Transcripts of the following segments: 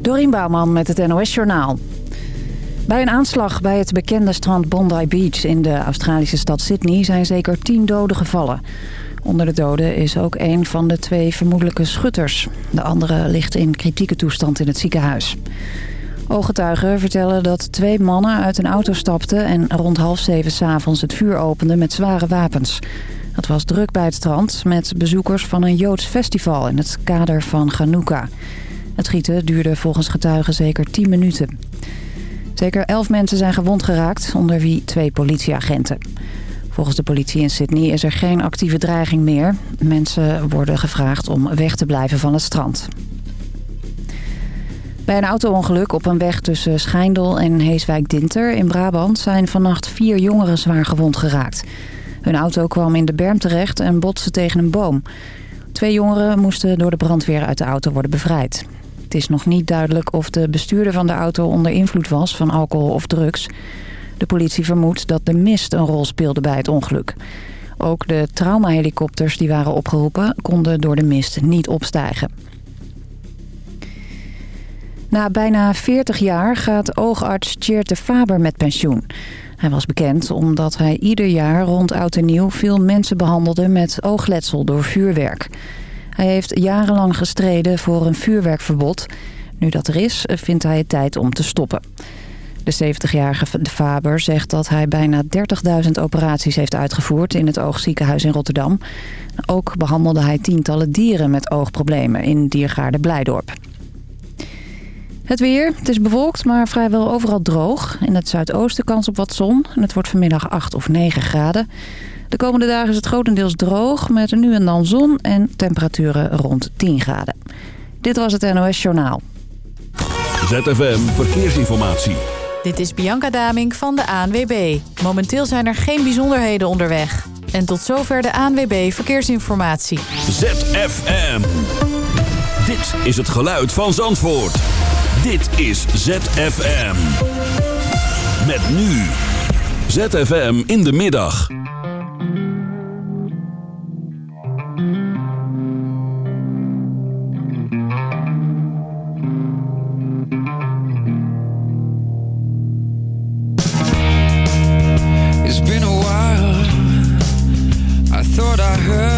Dorien Bouwman met het NOS Journaal. Bij een aanslag bij het bekende strand Bondi Beach in de Australische stad Sydney zijn zeker tien doden gevallen. Onder de doden is ook een van de twee vermoedelijke schutters. De andere ligt in kritieke toestand in het ziekenhuis. Ooggetuigen vertellen dat twee mannen uit een auto stapten... en rond half zeven s'avonds het vuur openden met zware wapens. Het was druk bij het strand met bezoekers van een Joods festival... in het kader van Hanukkah. Het schieten duurde volgens getuigen zeker 10 minuten. Zeker 11 mensen zijn gewond geraakt, onder wie twee politieagenten. Volgens de politie in Sydney is er geen actieve dreiging meer. Mensen worden gevraagd om weg te blijven van het strand. Bij een auto-ongeluk op een weg tussen Schijndel en Heeswijk-Dinter in Brabant... zijn vannacht vier jongeren zwaar gewond geraakt. Hun auto kwam in de berm terecht en botste tegen een boom. Twee jongeren moesten door de brandweer uit de auto worden bevrijd. Het is nog niet duidelijk of de bestuurder van de auto onder invloed was van alcohol of drugs. De politie vermoedt dat de mist een rol speelde bij het ongeluk. Ook de traumahelikopters die waren opgeroepen konden door de mist niet opstijgen. Na bijna 40 jaar gaat oogarts Tjeerd de Faber met pensioen. Hij was bekend omdat hij ieder jaar rond oud en nieuw veel mensen behandelde met oogletsel door vuurwerk. Hij heeft jarenlang gestreden voor een vuurwerkverbod. Nu dat er is, vindt hij het tijd om te stoppen. De 70-jarige De Faber zegt dat hij bijna 30.000 operaties heeft uitgevoerd in het oogziekenhuis in Rotterdam. Ook behandelde hij tientallen dieren met oogproblemen in Diergaarde Blijdorp. Het weer. Het is bewolkt, maar vrijwel overal droog. In het zuidoosten kans op wat zon. En het wordt vanmiddag 8 of 9 graden. De komende dagen is het grotendeels droog met nu en dan zon en temperaturen rond 10 graden. Dit was het NOS Journaal. ZFM Verkeersinformatie. Dit is Bianca Daming van de ANWB. Momenteel zijn er geen bijzonderheden onderweg. En tot zover de ANWB Verkeersinformatie. ZFM. Dit is het geluid van Zandvoort. Dit is ZFM. Met nu. ZFM in de middag. I heard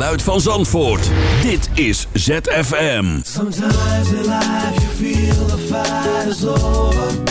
Geluid van Zandvoort. Dit is ZFM. Sometimes in life you feel the is over,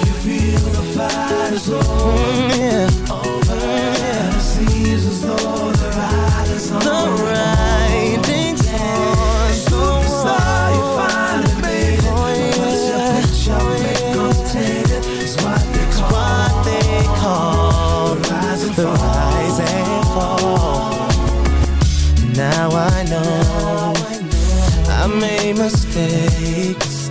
Fight is over, Mm, yeah. over, and it seems as though the on The the wall. writing's on the Superstar, you wall. finally made it. Oh, But once your yeah. picture becomes tainted, it's what they call What they call the rise and the fall. rise and fall. Now I know I made mistakes.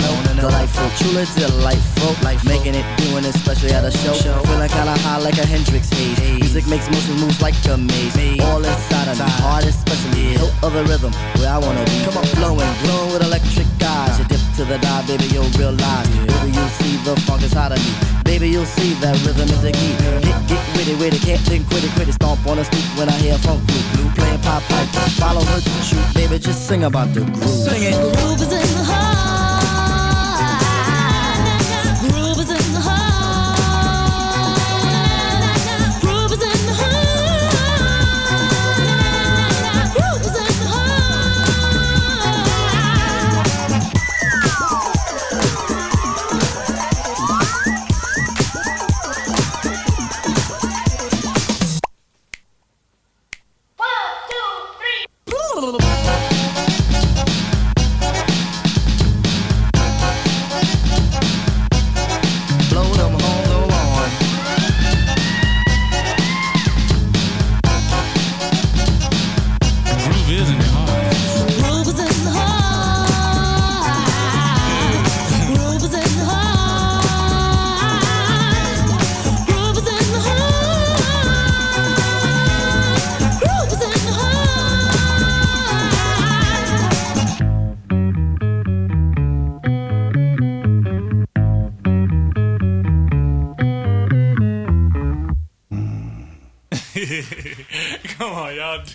You wanna know. Delightful, truly delightful. Life making it, doing it, especially at a show. Feeling kinda high like a Hendrix haze. Music makes motion moves like a maze. All inside of me, heart especially. Hilt of the rhythm, where I wanna be. Come on, flowing, glowing with electric eyes. Uh. You dip to the dive, baby, you'll realize. Baby, you'll see the funk inside of me. Baby, you'll see that rhythm is a key. Get, get witty, witty, can't think, quit it, quit it. Stomp on the stoop when I hear funk blue, blue playing pop pipe. Follow her to shoot, baby, just sing about the groove. Sing it. Groove is in the heart.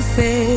say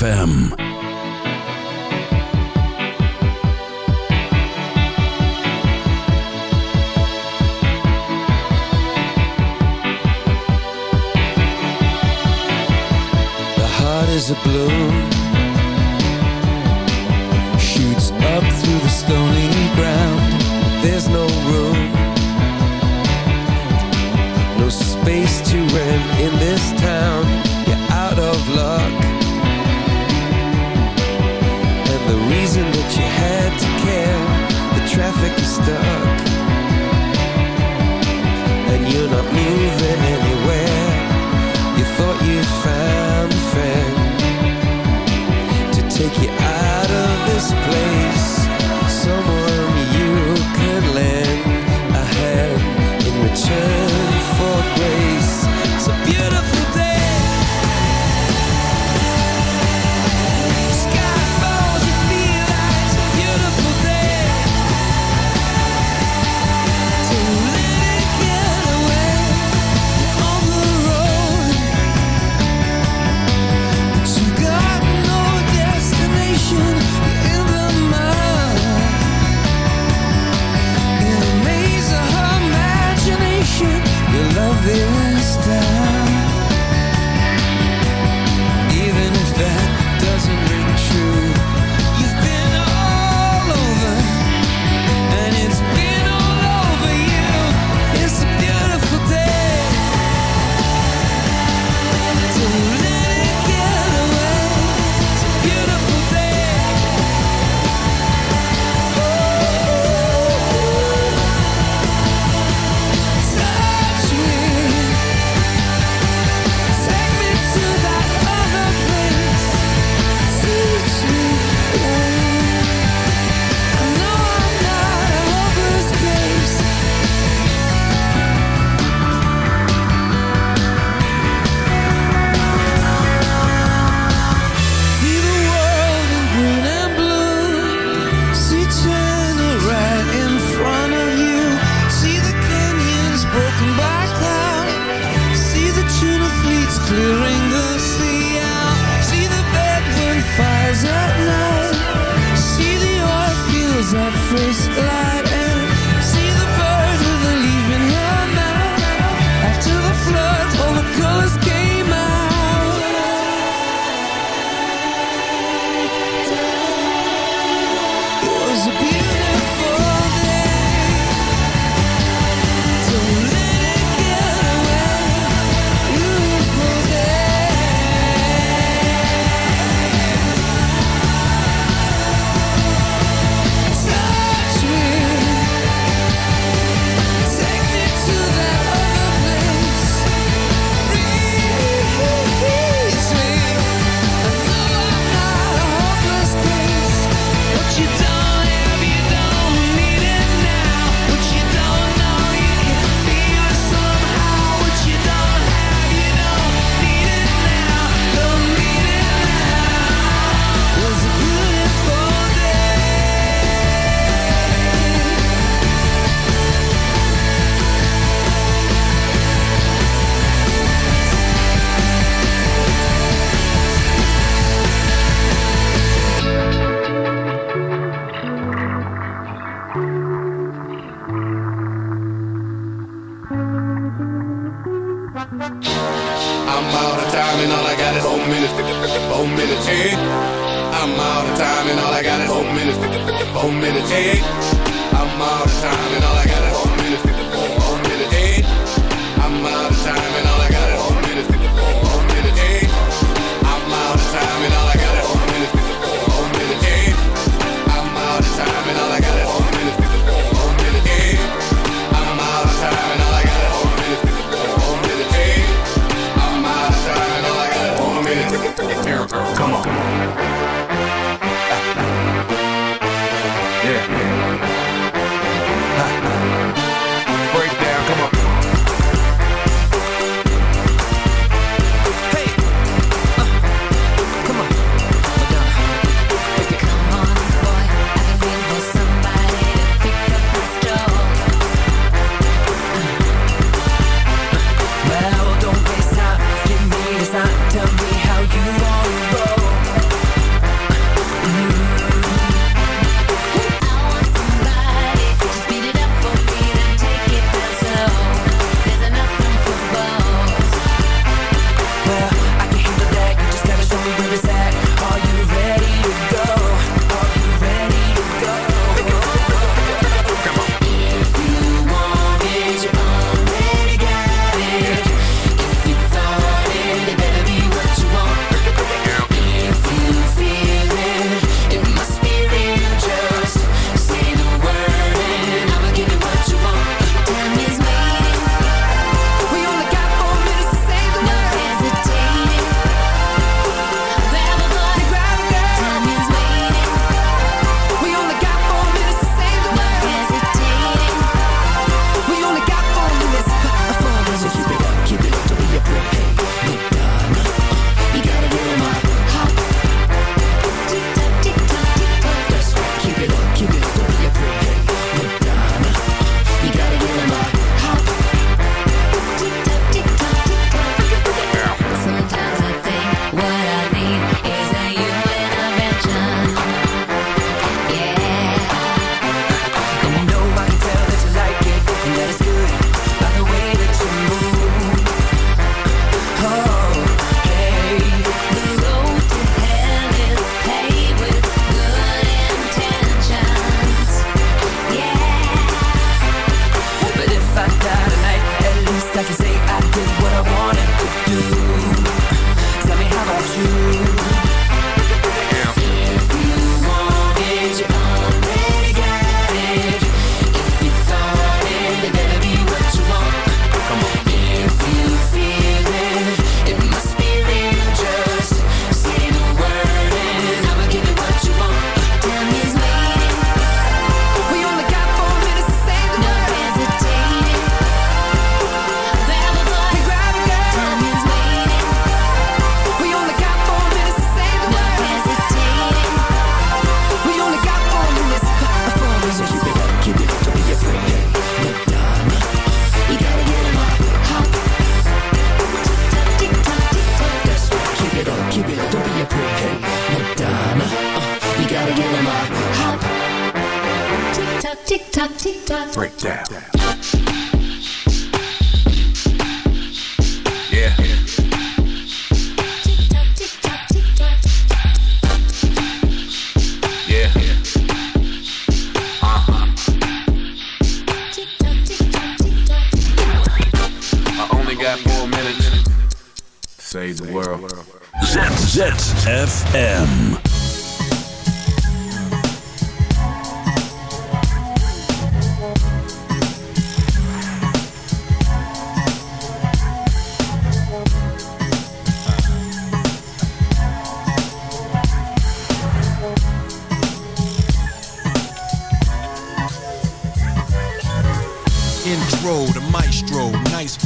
ZFM.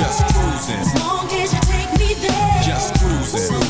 Just cruising. As long as you take me there. Just cruising.